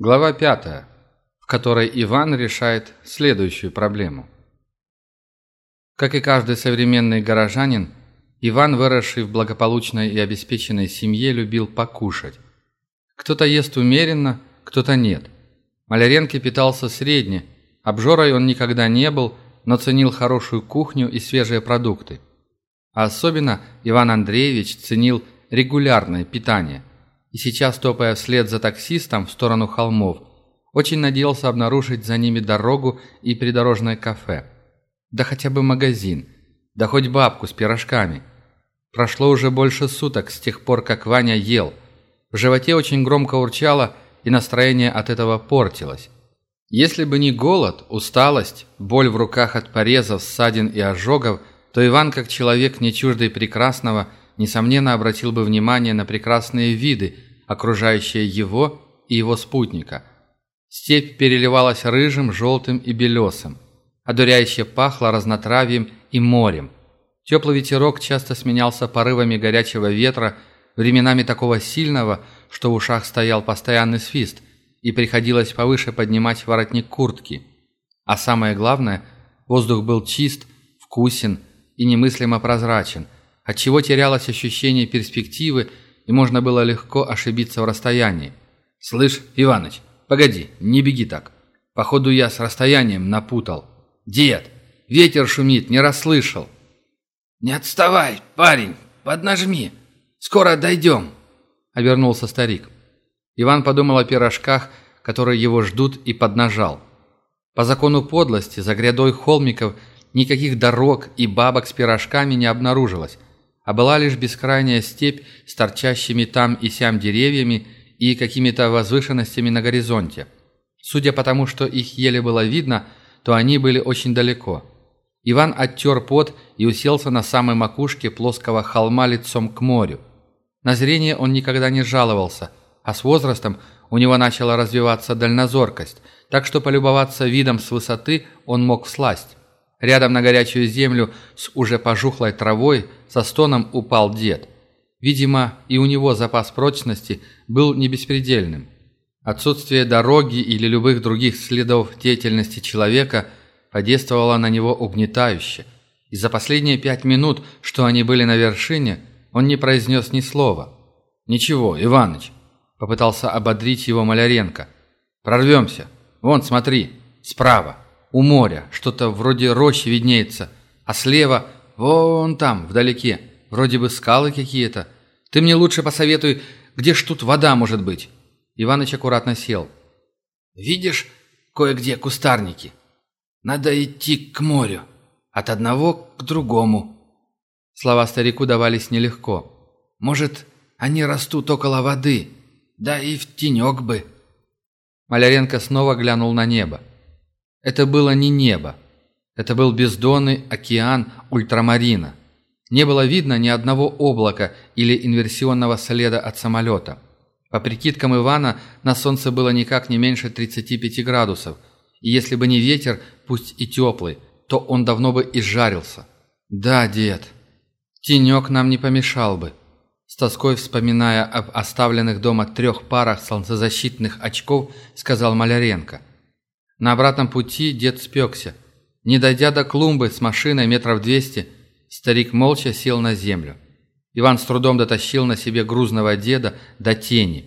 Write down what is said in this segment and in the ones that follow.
Глава 5, в которой Иван решает следующую проблему. Как и каждый современный горожанин, Иван, выросший в благополучной и обеспеченной семье, любил покушать. Кто-то ест умеренно, кто-то нет. Маляренко питался средне, обжорой он никогда не был, но ценил хорошую кухню и свежие продукты. А особенно Иван Андреевич ценил регулярное питание и сейчас, топая вслед за таксистом в сторону холмов, очень надеялся обнаружить за ними дорогу и придорожное кафе. Да хотя бы магазин, да хоть бабку с пирожками. Прошло уже больше суток с тех пор, как Ваня ел. В животе очень громко урчало, и настроение от этого портилось. Если бы не голод, усталость, боль в руках от порезов, ссадин и ожогов, то Иван, как человек не чуждый прекрасного, несомненно обратил бы внимание на прекрасные виды, окружающие его и его спутника. Степь переливалась рыжим, желтым и белесым. Одуряюще пахло разнотравьем и морем. Теплый ветерок часто сменялся порывами горячего ветра, временами такого сильного, что в ушах стоял постоянный свист, и приходилось повыше поднимать воротник куртки. А самое главное, воздух был чист, вкусен и немыслимо прозрачен – отчего терялось ощущение перспективы и можно было легко ошибиться в расстоянии. «Слышь, Иваныч, погоди, не беги так. Походу я с расстоянием напутал. Дед, ветер шумит, не расслышал». «Не отставай, парень, поднажми, скоро дойдем», — обернулся старик. Иван подумал о пирожках, которые его ждут, и поднажал. По закону подлости за грядой холмиков никаких дорог и бабок с пирожками не обнаружилось, а была лишь бескрайняя степь с торчащими там и сям деревьями и какими-то возвышенностями на горизонте. Судя по тому, что их еле было видно, то они были очень далеко. Иван оттер пот и уселся на самой макушке плоского холма лицом к морю. На зрение он никогда не жаловался, а с возрастом у него начала развиваться дальнозоркость, так что полюбоваться видом с высоты он мог всласть. Рядом на горячую землю с уже пожухлой травой со стоном упал дед. Видимо, и у него запас прочности был не беспредельным. Отсутствие дороги или любых других следов деятельности человека подействовало на него угнетающе. И за последние пять минут, что они были на вершине, он не произнес ни слова. «Ничего, Иваныч», — попытался ободрить его Маляренко. «Прорвемся. Вон, смотри, справа» у моря, что-то вроде рощи виднеется, а слева, вон там, вдалеке, вроде бы скалы какие-то. Ты мне лучше посоветуй, где ж тут вода может быть?» Иваныч аккуратно сел. «Видишь, кое-где кустарники. Надо идти к морю, от одного к другому». Слова старику давались нелегко. «Может, они растут около воды, да и в тенек бы». Маляренко снова глянул на небо. Это было не небо. Это был бездонный океан ультрамарина. Не было видно ни одного облака или инверсионного следа от самолета. По прикидкам Ивана, на солнце было никак не меньше 35 градусов, и если бы не ветер, пусть и теплый, то он давно бы изжарился. «Да, дед, тенек нам не помешал бы», с тоской вспоминая об оставленных дома трех парах солнцезащитных очков, сказал Маляренко. На обратном пути дед спекся. Не дойдя до клумбы с машиной метров двести, старик молча сел на землю. Иван с трудом дотащил на себе грузного деда до тени.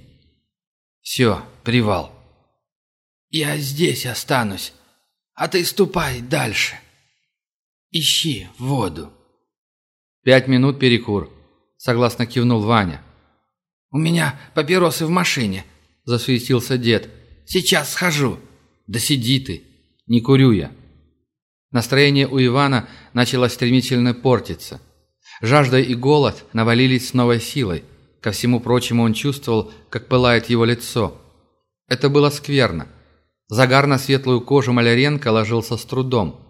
«Все, привал». «Я здесь останусь, а ты ступай дальше. Ищи воду». «Пять минут перекур», — согласно кивнул Ваня. «У меня папиросы в машине», — засуетился дед. «Сейчас схожу». «Да сиди ты! Не курю я!» Настроение у Ивана начало стремительно портиться. Жажда и голод навалились с новой силой. Ко всему прочему он чувствовал, как пылает его лицо. Это было скверно. Загар на светлую кожу Маляренко ложился с трудом.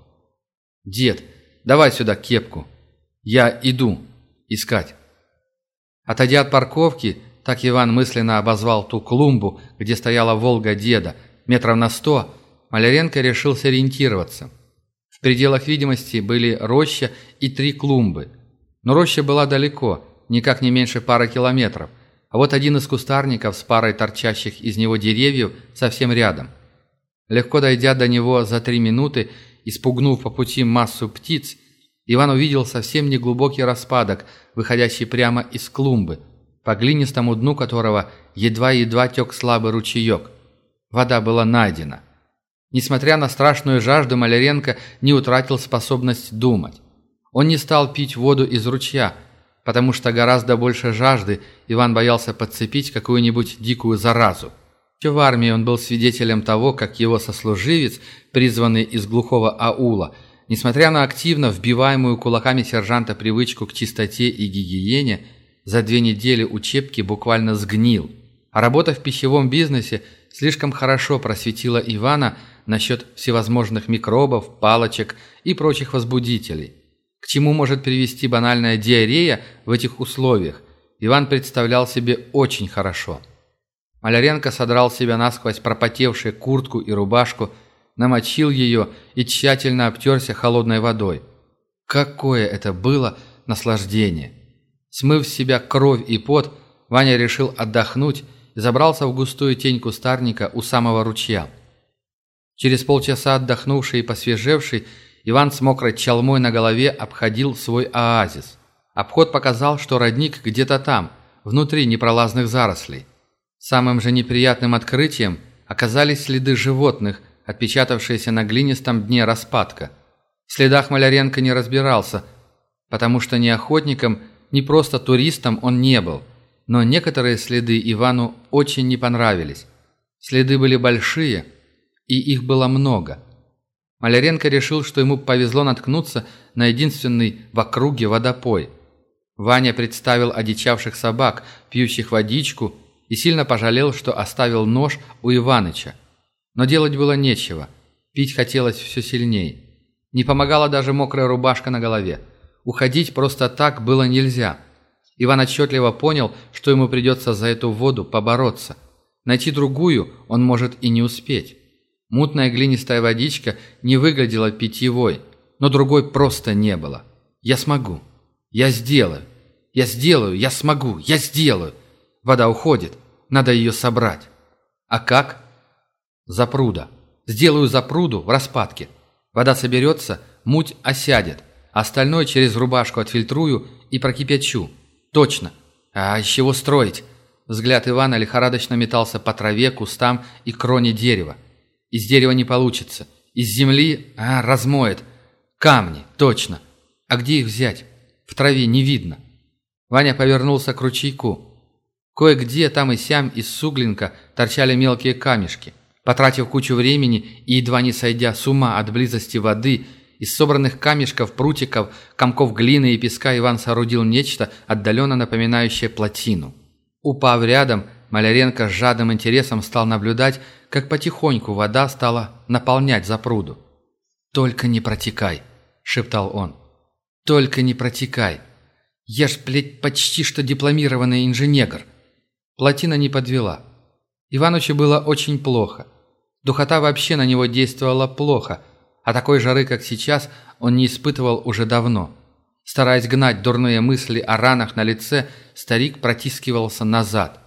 «Дед, давай сюда кепку. Я иду искать». Отойдя от парковки, так Иван мысленно обозвал ту клумбу, где стояла «Волга» деда – метров на сто, Маляренко решил сориентироваться. В пределах видимости были роща и три клумбы. Но роща была далеко, никак не меньше пары километров. а вот один из кустарников с парой торчащих из него деревьев совсем рядом. Легко дойдя до него за три минуты, испугнув по пути массу птиц, Иван увидел совсем неглубокий распадок, выходящий прямо из клумбы, по глинистому дну которого едва-едва тек слабый ручеек. Вода была найдена. Несмотря на страшную жажду, Маляренко не утратил способность думать. Он не стал пить воду из ручья – потому что гораздо больше жажды Иван боялся подцепить какую-нибудь дикую заразу. Еще в армии он был свидетелем того, как его сослуживец, призванный из глухого аула, несмотря на активно вбиваемую кулаками сержанта привычку к чистоте и гигиене, за две недели учебки буквально сгнил. А работа в пищевом бизнесе слишком хорошо просветила Ивана насчет всевозможных микробов, палочек и прочих возбудителей. К чему может привести банальная диарея в этих условиях, Иван представлял себе очень хорошо. Маляренко содрал себя насквозь пропотевшую куртку и рубашку, намочил ее и тщательно обтерся холодной водой. Какое это было наслаждение! Смыв с себя кровь и пот, Ваня решил отдохнуть забрался в густую тень кустарника у самого ручья. Через полчаса отдохнувший и посвежевший, Иван с мокрой чалмой на голове обходил свой оазис. Обход показал, что родник где-то там, внутри непролазных зарослей. Самым же неприятным открытием оказались следы животных, отпечатавшиеся на глинистом дне распадка. В следах Маляренко не разбирался, потому что ни охотником, ни просто туристом он не был. Но некоторые следы Ивану очень не понравились. Следы были большие, и их было много – Маляренко решил, что ему повезло наткнуться на единственный в округе водопой. Ваня представил одичавших собак, пьющих водичку, и сильно пожалел, что оставил нож у Иваныча. Но делать было нечего. Пить хотелось все сильнее. Не помогала даже мокрая рубашка на голове. Уходить просто так было нельзя. Иван отчетливо понял, что ему придется за эту воду побороться. Найти другую он может и не успеть. Мутная глинистая водичка не выглядела питьевой, но другой просто не было. «Я смогу. Я сделаю. Я сделаю. Я смогу. Я сделаю». Вода уходит. Надо ее собрать. А как? Запруда. Сделаю запруду в распадке. Вода соберется, муть осядет. Остальное через рубашку отфильтрую и прокипячу. Точно. А из чего строить? Взгляд Ивана лихорадочно метался по траве, кустам и кроне дерева. Из дерева не получится. Из земли, а, размоет. Камни, точно. А где их взять? В траве не видно. Ваня повернулся к ручейку. Кое-где там и сям из суглинка торчали мелкие камешки. Потратив кучу времени и едва не сойдя с ума от близости воды, из собранных камешков, прутиков, комков глины и песка Иван соорудил нечто, отдаленно напоминающее плотину. Упав рядом, Маляренко с жадным интересом стал наблюдать, как потихоньку вода стала наполнять запруду. «Только не протекай», — шептал он. «Только не протекай. Я ж, блядь, почти что дипломированный инженер». Плотина не подвела. Иванычу было очень плохо. Духота вообще на него действовала плохо, а такой жары, как сейчас, он не испытывал уже давно. Стараясь гнать дурные мысли о ранах на лице, старик протискивался назад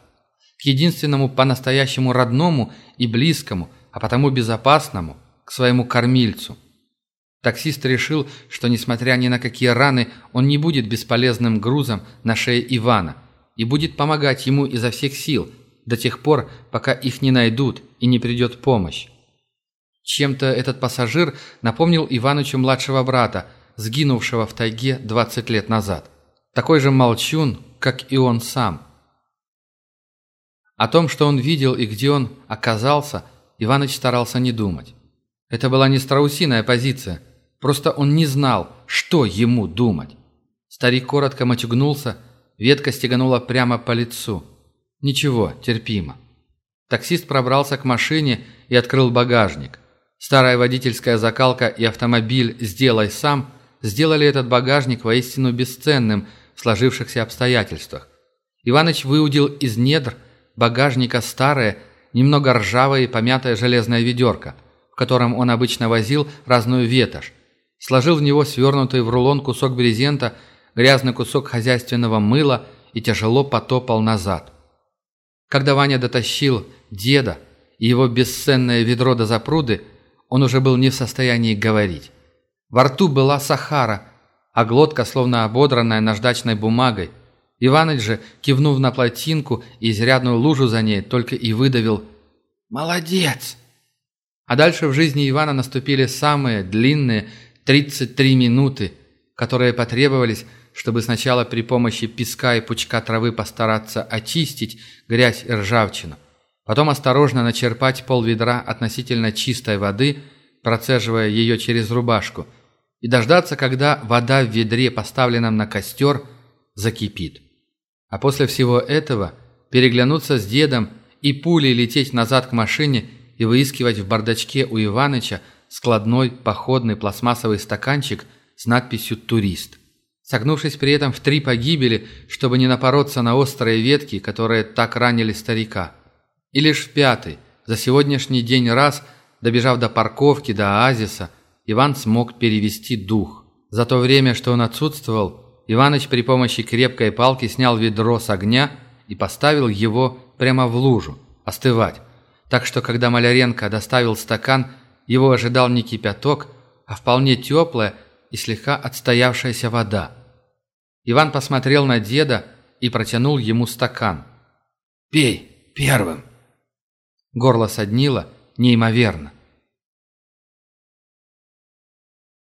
к единственному по-настоящему родному и близкому, а потому безопасному, к своему кормильцу. Таксист решил, что, несмотря ни на какие раны, он не будет бесполезным грузом на шее Ивана и будет помогать ему изо всех сил, до тех пор, пока их не найдут и не придет помощь. Чем-то этот пассажир напомнил Иванычу младшего брата, сгинувшего в тайге 20 лет назад. Такой же молчун, как и он сам – о том, что он видел и где он оказался, Иваныч старался не думать. Это была не страусиная позиция, просто он не знал, что ему думать. Старик коротко матюгнулся, ветка стеганула прямо по лицу. Ничего, терпимо. Таксист пробрался к машине и открыл багажник. Старая водительская закалка и автомобиль «Сделай сам» сделали этот багажник воистину бесценным в сложившихся обстоятельствах. Иваныч выудил из недр багажника старое, немного ржавое и помятое железное ведерко, в котором он обычно возил разную ветошь. Сложил в него свернутый в рулон кусок брезента, грязный кусок хозяйственного мыла и тяжело потопал назад. Когда Ваня дотащил деда и его бесценное ведро до запруды, он уже был не в состоянии говорить. Во рту была сахара, а глотка словно ободранная наждачной бумагой. Иваныч же, кивнув на плотинку и изрядную лужу за ней, только и выдавил «Молодец!». А дальше в жизни Ивана наступили самые длинные 33 минуты, которые потребовались, чтобы сначала при помощи песка и пучка травы постараться очистить грязь и ржавчину, потом осторожно начерпать пол ведра относительно чистой воды, процеживая ее через рубашку, и дождаться, когда вода в ведре, поставленном на костер, закипит. А после всего этого переглянуться с дедом и пулей лететь назад к машине и выискивать в бардачке у Иваныча складной походный пластмассовый стаканчик с надписью «Турист». Согнувшись при этом в три погибели, чтобы не напороться на острые ветки, которые так ранили старика. И лишь в пятый, за сегодняшний день раз, добежав до парковки, до оазиса, Иван смог перевести дух. За то время, что он отсутствовал, Иваныч при помощи крепкой палки снял ведро с огня и поставил его прямо в лужу, остывать. Так что, когда Маляренко доставил стакан, его ожидал не кипяток, а вполне теплая и слегка отстоявшаяся вода. Иван посмотрел на деда и протянул ему стакан. «Пей первым!» Горло соднило неимоверно.